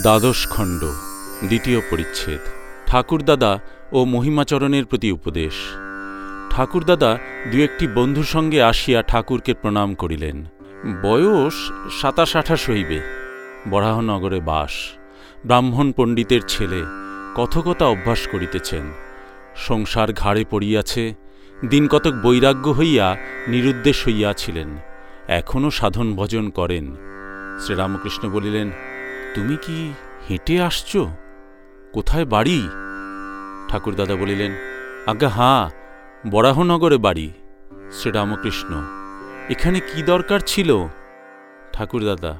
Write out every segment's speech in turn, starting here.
দ্বাদশ খণ্ড, দ্বিতীয় পরিচ্ছেদ। ঠাকুরদাদা ও মহিমাচরণের প্রতি উপদেশ। ঠাকুরদাদা দু একটি বন্ধুর সঙ্গে আসিয়া ঠাকুরকে প্রণাম করিলেন। বয়স সাতাশ আঠাশ হইবে। বরাহনগরে বাস। ব্রাহ্মণ পণ্ডিতের ছেলে কথকতা অভ্যাস করিতেছেন। সংসার ঘাড়ে পড়িয়াছে। দিন কতক বৈরাগ্য হইয়া নিরুদ্দেশ হইয়াছিলেন। এখনও সাধন ভজন করেন। শ্রীরামকৃষ্ণ বলিলেন তুমি কি হেঁটে আসছ? কোথায় বাড়ি? ঠাকুরদাদা বলিলেন, আজ্ঞা, হাঁ, বরাহনগরে বাড়ি, শ্রীরামকৃষ্ণ। এখানে কি দরকার ছিল? ঠাকুরদাদা,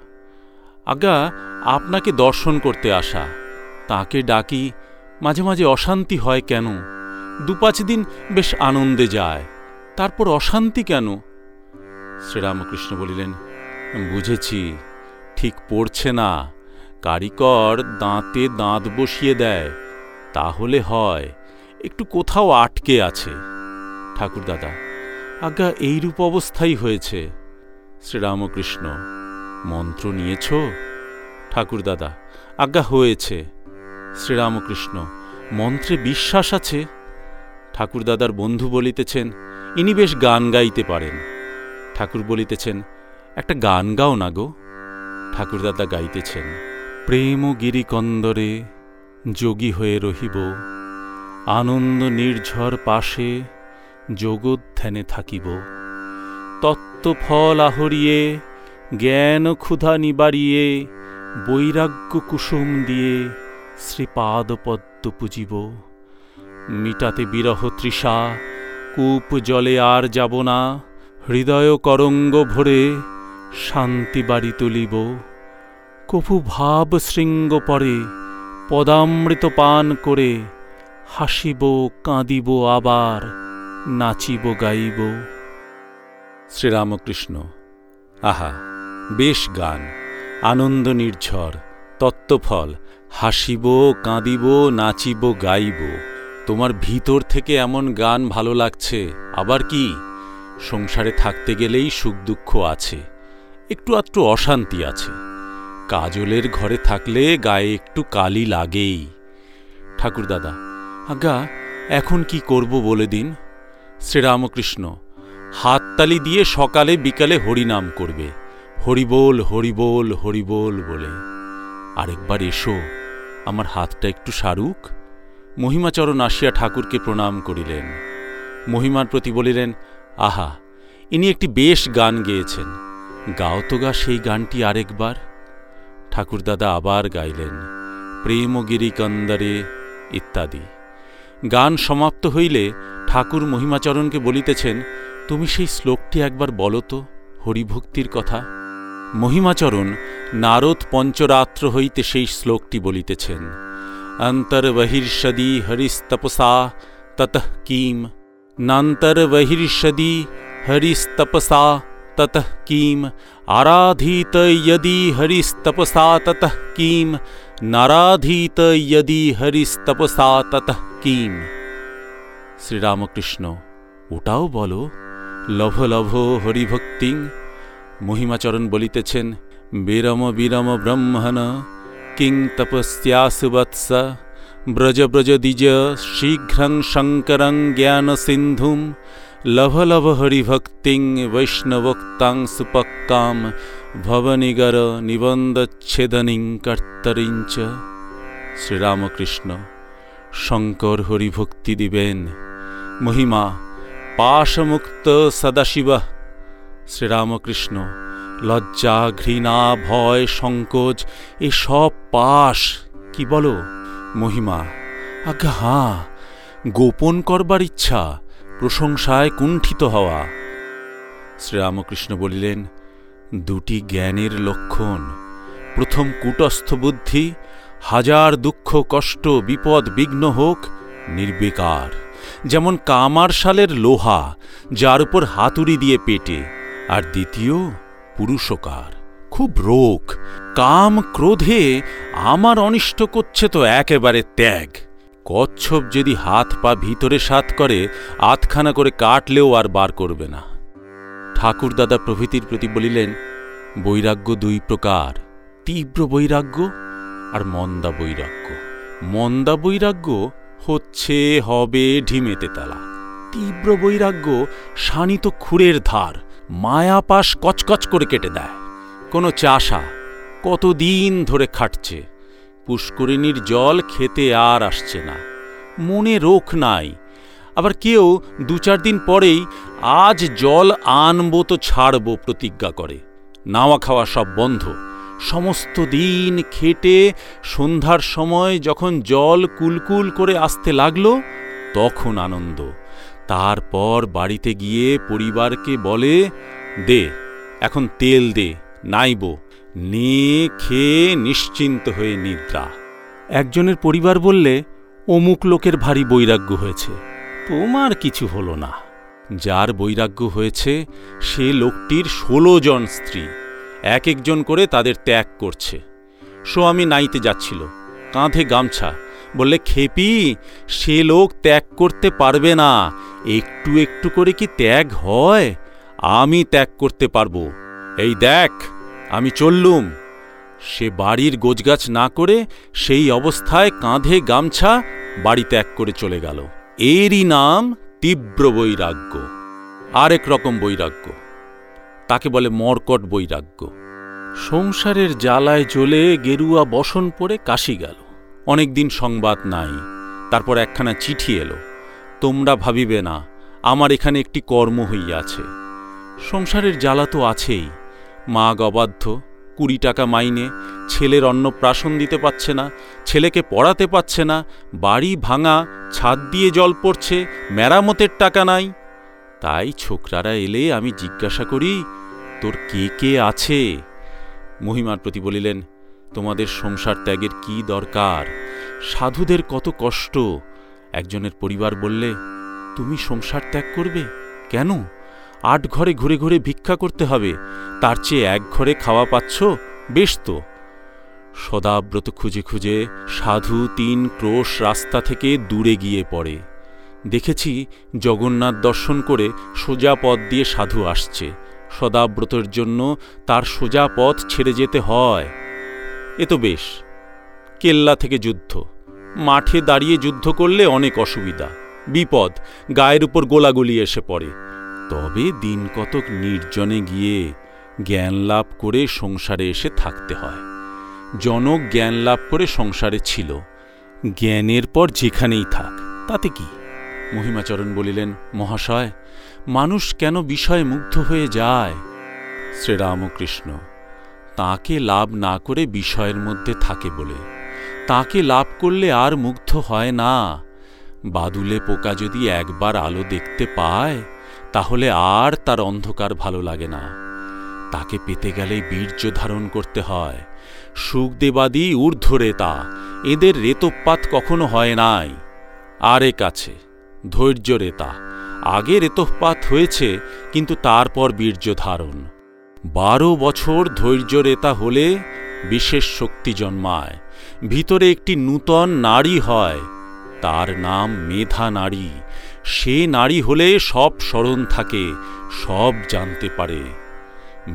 আজ্ঞা, আপনাকে দর্শন করতে আসা। তাকে ডাকি, মাঝে মাঝে অশান্তি হয় কেন? দু পাঁচ দিন বেশ আনন্দে যায়, তারপর অশান্তি কেন? শ্রীরামকৃষ্ণ বলিলেন, বুঝেছি, ঠিক পড়ছে না। কারিকর দাঁতে দাঁত বসিয়ে দেয়, তাহলে হয় একটু কোথাও আটকে আছে। ঠাকুরদাদা আজ্ঞা এইরূপ অবস্থাই হয়েছে। শ্রীরামকৃষ্ণ, মন্ত্র নিয়েছ? ঠাকুরদাদা আজ্ঞা হয়েছে। শ্রীরামকৃষ্ণ, মন্ত্রে বিশ্বাস আছে? ঠাকুরদাদার বন্ধু বলিতেছেন, ইনি বেশ গান গাইতে পারেন। ঠাকুর বলিতেছেন, একটা গান গাও না গো। ঠাকুরদাদা গাইতেছেন প্রেম গিরিকন্দরে যোগী হয়ে রহিব। আনন্দ নির্ঝর পাশে যোগধ্যানে থাকিব। তত্ত্বফল আহরিয়ে জ্ঞান ক্ষুধা নিবারিয়ে বৈরাগ্য কুসুম দিয়ে শ্রীপাদপদ্ম পুজিব। মিটাতে বিরহ তৃষা, কূপ জলে আর যাব না, হৃদয় করঙ্গ ভরে শান্তি বাড়ি তুলিব। কফু ভাব শৃঙ্গ পরে পদামৃত পান করে, হাসিব, কাঁদিব, আবার নাচিব, গাইব। শ্রীরামকৃষ্ণ, আহা, বেশ গান, আনন্দ নির্ঝর, তত্ত্বফল, হাসিব, কাঁদিব, নাচিব, গাইব। তোমার ভিতর থেকে এমন গান ভালো লাগছে, আবার কি? সংসারে থাকতে গেলেই সুখ দুঃখ আছে, একটু আত্র অশান্তি আছে। কাজলের ঘরে থাকলে গায়ে একটু কালি লাগেই। ঠাকুরদাদা আজ্ঞা, এখন কি করব বলে দিন? শ্রীরামকৃষ্ণ, হাততালি দিয়ে সকালে বিকালে হরিনাম করবে। হরিবোল হরিবোল হরিবোল বলে। আরেকবার এসো, আমার হাতটা একটু সারুক। মহিমাচরণ আসিয়া ঠাকুরকে প্রণাম করিলেন। মহিমার প্রতি বলিলেন, আহা, ইনি একটি বেশ গান গেয়েছেন। গাও তো গা সেই গানটি আরেকবার। ঠাকুরদাদা আবার গাইলেন, প্রেমগিরি কন্দরে ইত্যাদি। গান সমাপ্ত হইলে ঠাকুর মহিমাচরণকে বলিতেছেন, তুমি সেই শ্লোকটি একবার বলো তো, হরিভক্তির কথা? মহিমাচরণ নারদ পঞ্চরাত্র হইতে সেই শ্লোকটি বলিতেছেন, অন্তর্বহির্ষদি হরিস্তপসা ততঃ কিম, নান্তর্বহির্ষদি হরিস্তপসা ততঃ কিম আরাধীত यदि হরিস্তপসা ততঃ কিম নারাধীত यदि হরিস্তপসা ততঃ কিম শ্রীরামকৃষ্ণ ওটাও বলো লভ লভ হরিভক্তিং মহিমাচরণ বলিতেছেন বিরম বিরম ব্রহ্মণ কিং তপস্যাসু বৎস ব্রজ ব্রজ দ্বিজ শীঘ্রং শঙ্করং জ্ঞান সিন্ধুম লভ লভ হরিভক্তিং বৈষ্ণভোক্তাং সুপক্কাম ভবনিগর নিবন্ধচ্ছেদনিং কর্তরিঞ্চ শ্রীরামকৃষ্ণ শঙ্কর হরিভক্তি দিবেন মহিমা পাশমুক্ত সদাশিব শ্রীরামকৃষ্ণ লজ্জা ঘৃণা ভয় সংকোচ এ সব পাশ কি বলো মহিমা আজ্ঞা হাঁ গোপন করবার ইচ্ছা প্রশংসায় কুণ্ঠিত হওয়া। শ্রীরামকৃষ্ণ বলিলেন, দুটি জ্ঞানের লক্ষণ। প্রথম কুটস্থ বুদ্ধি, হাজার দুঃখ, কষ্ট, বিপদ, বিঘ্ন হোক, নির্বিকার। যেমন কামারশালের লোহা, যার উপর হাতুড়ি দিয়ে পেটে। আর দ্বিতীয়, পুরুষকার। খুব রোগ। কাম ক্রোধে আমার অনিষ্ট করছে তো একেবারে ত্যাগ। কচ্ছপ যদি হাত পা ভিতরে সাত করে আতখানা করে কাটলেও আর বার করবে না। ঠাকুরদাদা প্রভৃতির প্রতি বলিলেন, বৈরাগ্য দুই প্রকার, তীব্র বৈরাগ্য আর মন্দা বৈরাগ্য। মন্দা বৈরাগ্য হচ্ছে, হবে ঢিমেতে তালা। তীব্র বৈরাগ্য শানিত খুরের ধার, মায়াপাশ কচকচ করে কেটে দেয়। কোনো চাষা কতদিন ধরে খাটছে। পুষ্করিণীর জল খেতে আর আসছে না। মনে রোখ নাই। আবার কেউ দু চার দিন পরেই আজ জল আনব তো ছাড়বো প্রতিজ্ঞা করে। নাওয়া খাওয়া সব বন্ধ। সমস্ত দিন খেটে সন্ধ্যার সময় যখন জল কুলকুল করে আসতে লাগল, তখন আনন্দ। তারপর বাড়িতে গিয়ে পরিবারকে বলে, দে, এখন তেল দে, নাইব। নে খেয়ে নিশ্চিন্ত হয়ে নিদ্রা। একজনের পরিবার বললে, অমুক লোকের ভারী বৈরাগ্য হয়েছে, তোমার কিছু হলো না। যার বৈরাগ্য হয়েছে, সে লোকটির ষোলো জন স্ত্রী, এক একজন করে তাদের ত্যাগ করছে। স্বামী নাইতে যাচ্ছিল, কাঁধে গামছা, বললে, খেপি, সে লোক ত্যাগ করতে পারবে না, একটু একটু করে কি ত্যাগ হয়? আমি ত্যাগ করতে পারব। এই দেখ আমি চললুম। সে বাড়ির গোজগাছ না করে সেই অবস্থায় কাঁধে গামছা বাড়ি ত্যাগ করে চলে গেল। এরই নাম তীব্র বৈরাগ্য। আরেক রকম বৈরাগ্য। তাকে বলে মর্কট বৈরাগ্য। সংসারের জ্বালায় জ্বলে গেরুয়া বসন পড়ে কাশি গেল। অনেকদিন সংবাদ নাই। তারপর একখানা চিঠি এলো। তোমরা ভাবিবে না, আমার এখানে একটি কর্ম হইয়াছে। সংসারের জ্বালা তো আছেই। মা গবাধ্য কুড়ি টাকা মাইনে, ছেলের অন্নপ্রাশন দিতে পারছে না, ছেলেকে পড়াতে পারছে না, বাড়ি ভাঙা, ছাদ দিয়ে জল পড়ছে, মেরামতের টাকা নাই। তাই ছোকরারা এলে আমি জিজ্ঞাসা করি, তোর কে কে আছে? মহিমার প্রতি বলিলেন, তোমাদের সংসার ত্যাগের কি দরকার? সাধুদের কত কষ্ট? একজনের পরিবার বললে, তুমি সংসার ত্যাগ করবে? কেন? আট ঘরে ঘুরে ঘুরে ভিক্ষা করতে হবে। তার চেয়ে এক ঘরে খাওয়া পাচ্ছ বেশ তো। সদাব্রত খুঁজে খুঁজে সাধু তিন ক্রোশ রাস্তা থেকে দূরে গিয়ে পড়ে। দেখেছি জগন্নাথ দর্শন করে সোজা পথ দিয়ে সাধু আসছে। সদাব্রতের জন্য তার সোজা পথ ছেড়ে যেতে হয়। এ তো বেশ। কেল্লা থেকে যুদ্ধ। মাঠে দাঁড়িয়ে যুদ্ধ করলে অনেক অসুবিধা। বিপদ। গায়ের উপর গোলাগুলি এসে পড়ে। তবে দিন কতক নির্জনে গিয়ে জ্ঞান লাভ করে সংসারে এসে থাকতে হয়। জনক জ্ঞান লাভ করে সংসারে ছিল। জ্ঞানের পর যেখানেই থাক, তাতে কি? মহিমাচরণ বলিলেন, মহাশয়, মানুষ কেন বিষয়ে মুগ্ধ হয়ে যায়? শ্রীরামকৃষ্ণ, তাকে লাভ না করে বিষয়ের মধ্যে থাকে বলে। তাকে লাভ করলে আর মুগ্ধ হয় না। বাদুলে পোকা যদি একবার আলো দেখতে পায় তাহলে আর তার অন্ধকার ভালো লাগে না। তাকে পেতে গেলে বীর্য ধারণ করতে হয়। সুখদেবাদী ঊর্ধ্বরেতা এদের রেতোপাত কখনো হয় নাই। আরে কাছে ধৈর্য রেতা আগে রেতোপাত হয়েছে, কিন্তু তারপর বীর্য ধারণ। বারো বছর ধৈর্য রেতা হলে বিশেষ শক্তি জন্মায়। ভিতরে একটি নূতন নারী হয়, তার নাম মেধা নারী। সে নারী হলে সব স্মরণ থাকে, সব জানতে পারে।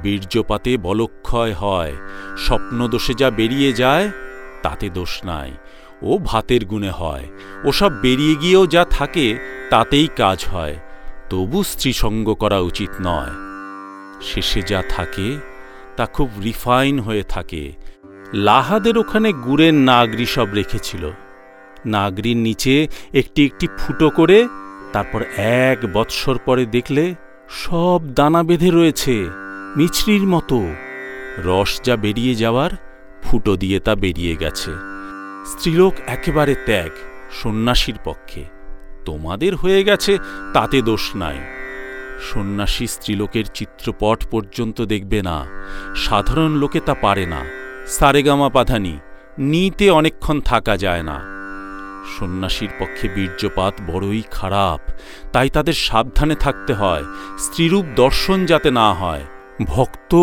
বীর্যপাতে বলক্ষয় হয়, স্বপ্নদোষে যা বেরিয়ে যায়, তাতে দোষ নাই। ও ভাতের গুণে হয়, ওসব বেরিয়ে গিয়েও যা থাকে, তাতেই কাজ হয়। তবু স্ত্রীসঙ্গ করা উচিত নয়। শেষে যা থাকে, তা খুব রিফাইন হয়ে থাকে। লাহাদের ওখানে গুড়ের নাগরি সব রেখেছিল। নাগরির নিচে একটি একটি ফুটো করে তারপর এক বৎসর পরে দেখলে সব দানা বেঁধে রয়েছে, মিছরির মতো। রস যা বেরিয়ে যাওয়ার, ফুটো দিয়ে তা বেরিয়ে গেছে। স্ত্রীলোক একেবারে ত্যাগ, সন্ন্যাসীর পক্ষে। তোমাদের হয়ে গেছে, তাতে দোষ নাই। সন্ন্যাসী স্ত্রীলোকের চিত্রপট পর্যন্ত দেখবে না। সাধারণ লোকে তা পারে না। সারেগামা পাধানি নিতে অনেকক্ষণ থাকা যায় না। সন্ন্যাসীর পক্ষে বীর্যপাত বড়ই খারাপ। তাই তাদের সাবধানে থাকতে হয়, স্ত্রীরূপ দর্শন যাতে না হয়। ভক্ত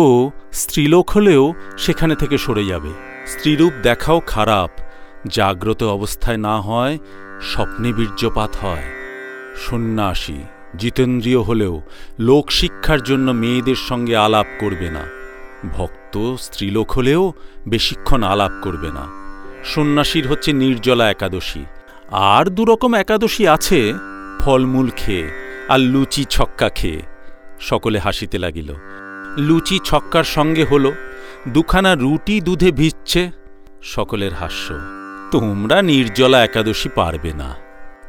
স্ত্রীলোক হলেও সেখানে থেকে সরে যাবে। স্ত্রীরূপ দেখাও খারাপ, জাগ্রত অবস্থায় না হয়, স্বপ্নে বীর্যপাত হয়। সন্ন্যাসী, জিতেন্দ্রীয় হলেও লোকশিক্ষার জন্য মেয়েদের সঙ্গে আলাপ করবে না। ভক্ত স্ত্রীলোক হলেও বেশিক্ষণ আলাপ করবে না। সন্ন্যাসীর হচ্ছে নির্জলা একাদশী। আর দুরকম একাদশী আছে, ফলমূল খেয়ে আর লুচি ছক্কা খেয়ে। সকলে হাসিতে লাগিল। লুচি ছক্কার সঙ্গে হলো, দুখানা রুটি দুধে ভিজছে, সকলের হাস্য। তোমরা নির্জলা একাদশী পারবে না।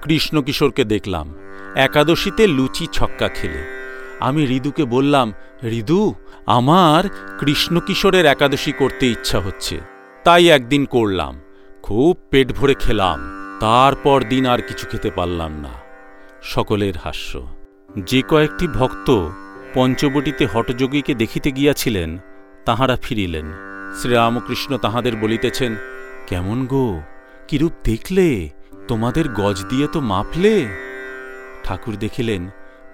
কৃষ্ণকিশোরকে দেখলাম, একাদশীতে লুচি ছক্কা খেলে। আমি ঋদুকে বললাম ঋদু আমার কৃষ্ণকিশোরের একাদশী করতে ইচ্ছা হচ্ছে। তাই একদিন করলাম। খুব পেট ভরে খেলাম, তারপর দিন আর কিছু খেতে পারলাম না। সকলের হাস্য। যে কয়েকটি ভক্ত পঞ্চবটিতে হটযোগীকে দেখিতে গিয়াছিলেন, তাহারা ফিরিলেন। শ্রীরামকৃষ্ণ তাহাদের বলিতেছেন, কেমন গো? কিরূপ দেখলে? তোমাদের গজ দিয়ে তো মাপলে? ঠাকুর দেখিলেন,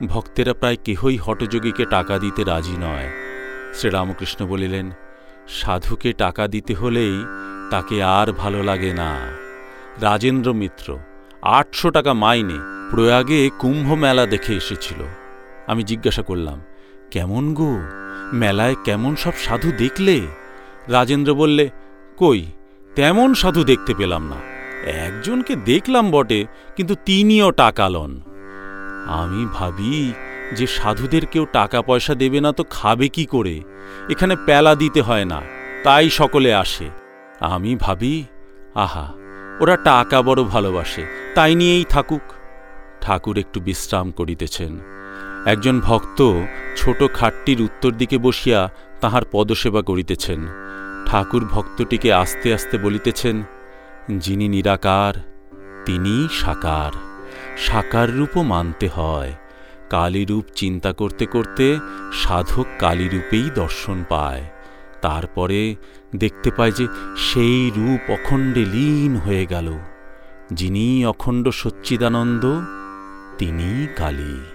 ভক্তেরা প্রায় কেহই হটযোগীকে টাকা দিতে রাজি নয়। শ্রীরামকৃষ্ণ বলিলেন সাধুকে টাকা দিতে হলেই তাকে আর ভালো লাগে না। রাজেন্দ্র মিত্র, আটশো টাকা মাইনে প্রয়াগে কুম্ভ মেলা দেখে এসেছিল। আমি জিজ্ঞাসা করলাম, কেমন গো? মেলায় কেমন সব সাধু দেখলে? রাজেন্দ্র বললে, কই, তেমন সাধু দেখতে পেলাম না। একজনকে দেখলাম বটে, কিন্তু তিনিও টাকা লন। আমি ভাবি যে সাধুদের কেউ টাকা পয়সা দেবে না তো খাবে কি করে? এখানে পেলা দিতে হয় না, তাই সকলে আসে। আমি ভাবি, আহা, ওরা টাকা বড় ভালোবাসে, তাই নিয়েই থাকুক। ঠাকুর একটু বিশ্রাম করিতেছেন। একজন ভক্ত ছোট খাটটির উত্তর দিকে বসিয়া তাহার পদসেবা করিতেছেন। ঠাকুর ভক্তটিকে আস্তে আস্তে বলিতেছেন, যিনি নিরাকার তিনি সাকার। সাকার রূপও মানতে হয়। কালীরূপ চিন্তা করতে করতে সাধক কালীরূপেই দর্শন পায়। তারপরে দেখতে পায় যে সেই রূপ অখণ্ডে লীন হয়ে গেল। যিনি অখণ্ড সচ্চিদানন্দ তিনি কালী।